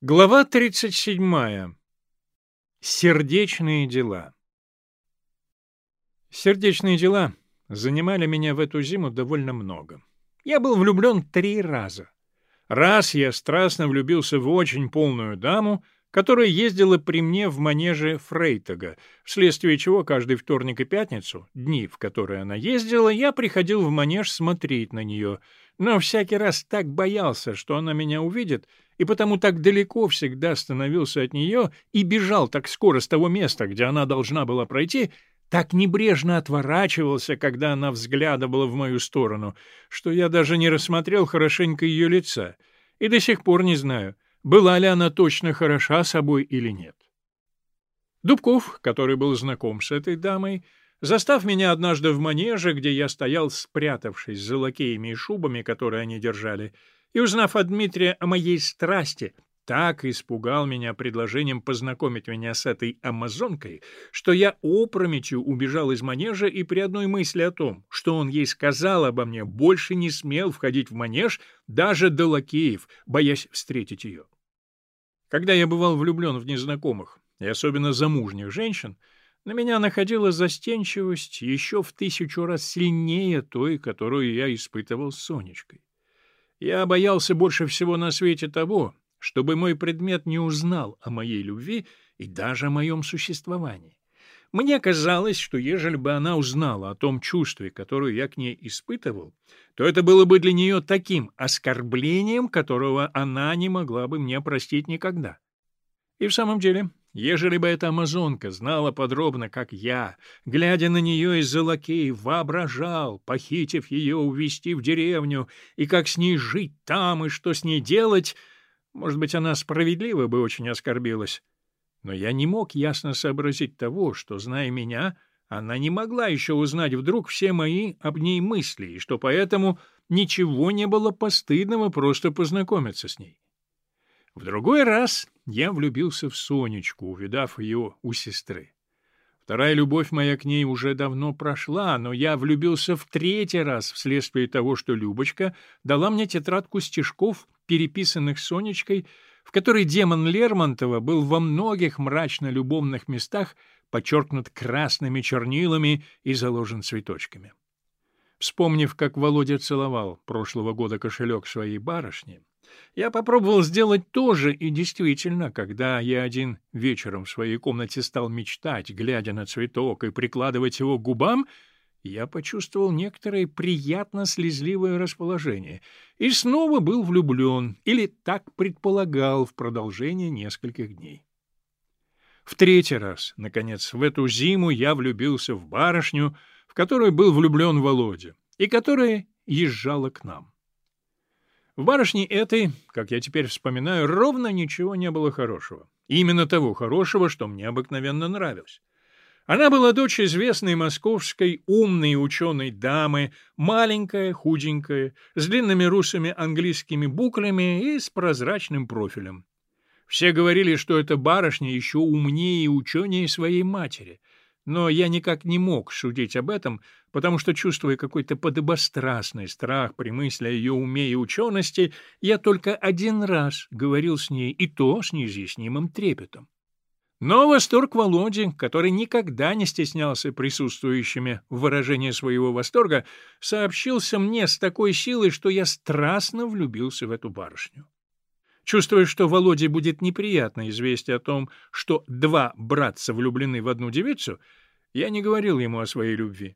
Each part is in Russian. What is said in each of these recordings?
Глава 37. Сердечные дела. Сердечные дела занимали меня в эту зиму довольно много. Я был влюблен три раза. Раз я страстно влюбился в очень полную даму, которая ездила при мне в манеже Фрейтага, вследствие чего каждый вторник и пятницу, дни, в которые она ездила, я приходил в манеж смотреть на нее, но всякий раз так боялся, что она меня увидит — и потому так далеко всегда становился от нее и бежал так скоро с того места, где она должна была пройти, так небрежно отворачивался, когда она взглядывала в мою сторону, что я даже не рассмотрел хорошенько ее лица, и до сих пор не знаю, была ли она точно хороша собой или нет. Дубков, который был знаком с этой дамой, застав меня однажды в манеже, где я стоял, спрятавшись за лакеями и шубами, которые они держали, — и, узнав от Дмитрия о моей страсти, так испугал меня предложением познакомить меня с этой амазонкой, что я опрометью убежал из манежа и при одной мысли о том, что он ей сказал обо мне, больше не смел входить в манеж даже до лакеев, боясь встретить ее. Когда я бывал влюблен в незнакомых, и особенно замужних женщин, на меня находила застенчивость еще в тысячу раз сильнее той, которую я испытывал с Сонечкой. Я боялся больше всего на свете того, чтобы мой предмет не узнал о моей любви и даже о моем существовании. Мне казалось, что ежели бы она узнала о том чувстве, которое я к ней испытывал, то это было бы для нее таким оскорблением, которого она не могла бы мне простить никогда. И в самом деле, Ежели бы эта амазонка знала подробно, как я, глядя на нее из-за лакея, воображал, похитив ее, увезти в деревню, и как с ней жить там, и что с ней делать, может быть, она справедливо бы очень оскорбилась. Но я не мог ясно сообразить того, что, зная меня, она не могла еще узнать вдруг все мои об ней мысли, и что поэтому ничего не было постыдного просто познакомиться с ней. В другой раз я влюбился в Сонечку, увидав ее у сестры. Вторая любовь моя к ней уже давно прошла, но я влюбился в третий раз вследствие того, что Любочка дала мне тетрадку стишков, переписанных Сонечкой, в которой демон Лермонтова был во многих мрачно-любовных местах подчеркнут красными чернилами и заложен цветочками. Вспомнив, как Володя целовал прошлого года кошелек своей барышни, я попробовал сделать то же, и действительно, когда я один вечером в своей комнате стал мечтать, глядя на цветок и прикладывать его к губам, я почувствовал некоторое приятно слезливое расположение и снова был влюблен, или так предполагал в продолжение нескольких дней. В третий раз, наконец, в эту зиму я влюбился в барышню, в которую был влюблен Володя, и которая езжала к нам. В барышне этой, как я теперь вспоминаю, ровно ничего не было хорошего. Именно того хорошего, что мне обыкновенно нравилось. Она была дочь известной московской умной ученой дамы, маленькая, худенькая, с длинными русыми английскими буклями и с прозрачным профилем. Все говорили, что эта барышня еще умнее и ученее своей матери, но я никак не мог шутить об этом, потому что, чувствуя какой-то подобострастный страх при мысли о ее уме и учености, я только один раз говорил с ней, и то с неизъяснимым трепетом. Но восторг Володи, который никогда не стеснялся присутствующими в выражении своего восторга, сообщился мне с такой силой, что я страстно влюбился в эту барышню. Чувствуя, что Володе будет неприятно известие о том, что два братца влюблены в одну девицу, я не говорил ему о своей любви.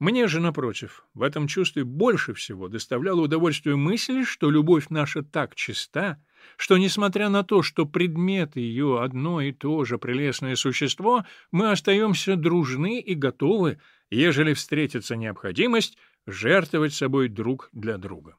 Мне же, напротив, в этом чувстве больше всего доставляло удовольствие мысль, что любовь наша так чиста, что, несмотря на то, что предмет ее одно и то же прелестное существо, мы остаемся дружны и готовы, ежели встретится необходимость, жертвовать собой друг для друга.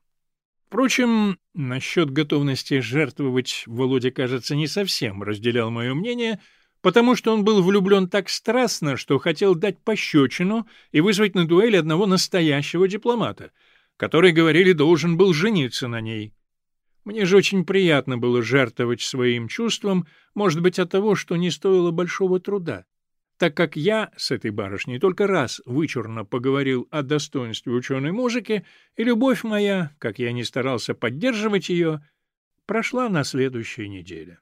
Впрочем, насчет готовности жертвовать Володя, кажется, не совсем разделял мое мнение, потому что он был влюблен так страстно, что хотел дать пощечину и вызвать на дуэль одного настоящего дипломата, который, говорили, должен был жениться на ней. Мне же очень приятно было жертвовать своим чувством, может быть, от того, что не стоило большого труда так как я с этой барышней только раз вычурно поговорил о достоинстве ученой музыки, и любовь моя, как я не старался поддерживать ее, прошла на следующей неделе.